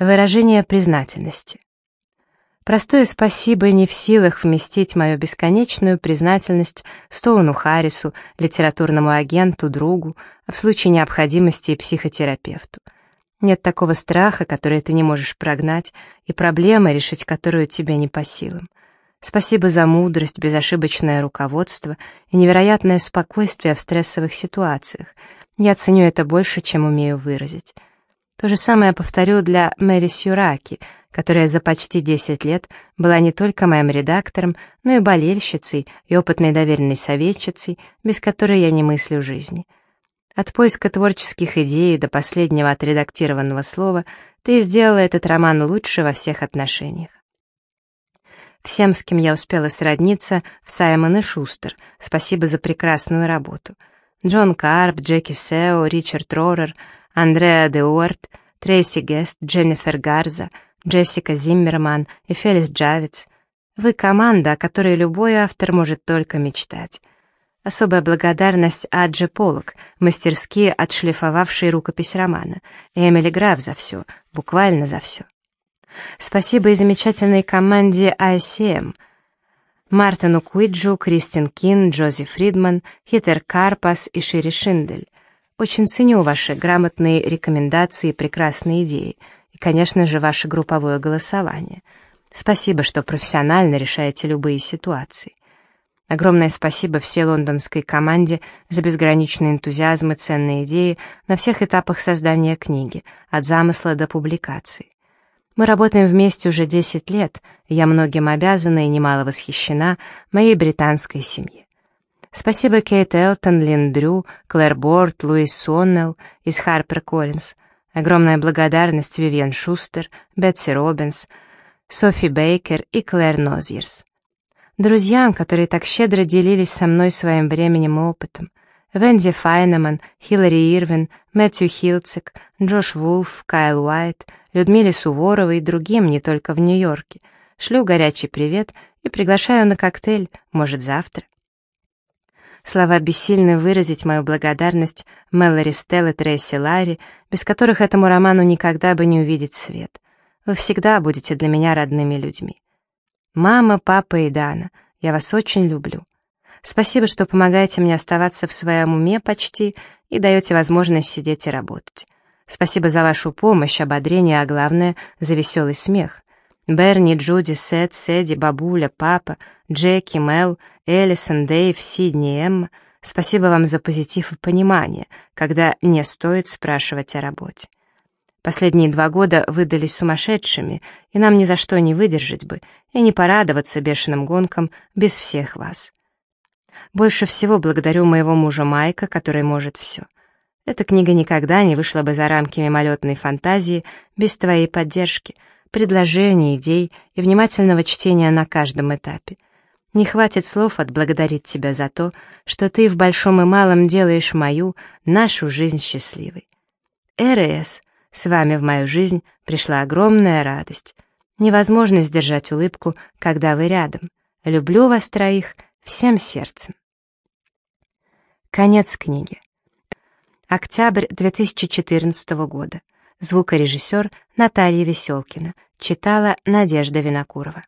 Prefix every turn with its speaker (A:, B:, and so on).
A: Выражение признательности. Простое спасибо не в силах вместить мою бесконечную признательность Стоуну Харрису, литературному агенту, другу, а в случае необходимости и психотерапевту. Нет такого страха, который ты не можешь прогнать, и проблемы, решить которую тебе не по силам. Спасибо за мудрость, безошибочное руководство и невероятное спокойствие в стрессовых ситуациях. Я ценю это больше, чем умею выразить. То же самое повторю для Мэри Сюраки, которая за почти 10 лет была не только моим редактором, но и болельщицей и опытной доверенной советчицей, без которой я не мыслю жизни. От поиска творческих идей до последнего отредактированного слова ты сделала этот роман лучше во всех отношениях. Всем, с кем я успела сродниться, в Саймон и Шустер, спасибо за прекрасную работу. Джон Карп, Джеки Сео, Ричард Рорер, Андреа де Уорт, Трейси Гест, Дженнифер Гарза, Джессика Зиммерман и Фелис Джавиц. Вы команда, о которой любой автор может только мечтать. Особая благодарность Адже Полок, мастерски отшлифовавшей рукопись романа, и Эмили Граф за все, буквально за все. Спасибо и замечательной команде ICM, Мартину Куиджу, Кристин Кин, Джози Фридман, Хитер Карпас и Шири Шиндель. Очень ценю ваши грамотные рекомендации и прекрасные идеи, и, конечно же, ваше групповое голосование. Спасибо, что профессионально решаете любые ситуации. Огромное спасибо всей лондонской команде за безграничный энтузиазм и ценные идеи на всех этапах создания книги, от замысла до публикации. Мы работаем вместе уже 10 лет, и я многим обязана и немало восхищена моей британской семье. Спасибо Кейт Элтон, Лин Дрю, Клэр Борт, Луис Соннелл из Харпер Коллинз. Огромная благодарность Вивиан Шустер, Бетси Робинс, Софи Бейкер и Клэр Нозьерс. Друзьям, которые так щедро делились со мной своим временем и опытом. Венди Файнеман, Хиллари Ирвин, Мэтью Хилцик, Джош Вулф, Кайл Уайт, Людмиле Суворовой и другим не только в Нью-Йорке. Шлю горячий привет и приглашаю на коктейль, может, завтра. Слова бессильны выразить мою благодарность Мэлори Стелл и Трейси Ларри, без которых этому роману никогда бы не увидеть свет. Вы всегда будете для меня родными людьми. Мама, папа и Дана, я вас очень люблю. Спасибо, что помогаете мне оставаться в своем уме почти и даете возможность сидеть и работать. Спасибо за вашу помощь, ободрение, а главное, за веселый смех. Берни, Джуди, Сет, Сэдди, бабуля, папа, Джеки, Мел, Эллисон, Дэйв, Сидни, Эмма. Спасибо вам за позитив и понимание, когда не стоит спрашивать о работе. Последние два года выдались сумасшедшими, и нам ни за что не выдержать бы и не порадоваться бешеным гонкам без всех вас. Больше всего благодарю моего мужа Майка, который может все. Эта книга никогда не вышла бы за рамки мимолетной фантазии без твоей поддержки — предложений, идей и внимательного чтения на каждом этапе. Не хватит слов отблагодарить тебя за то, что ты в большом и малом делаешь мою, нашу жизнь счастливой. РС, с вами в мою жизнь пришла огромная радость. Невозможно сдержать улыбку, когда вы рядом. Люблю вас троих всем сердцем. Конец книги. Октябрь 2014 года. Звукорежиссер Наталья Веселкина. Читала Надежда Винокурова.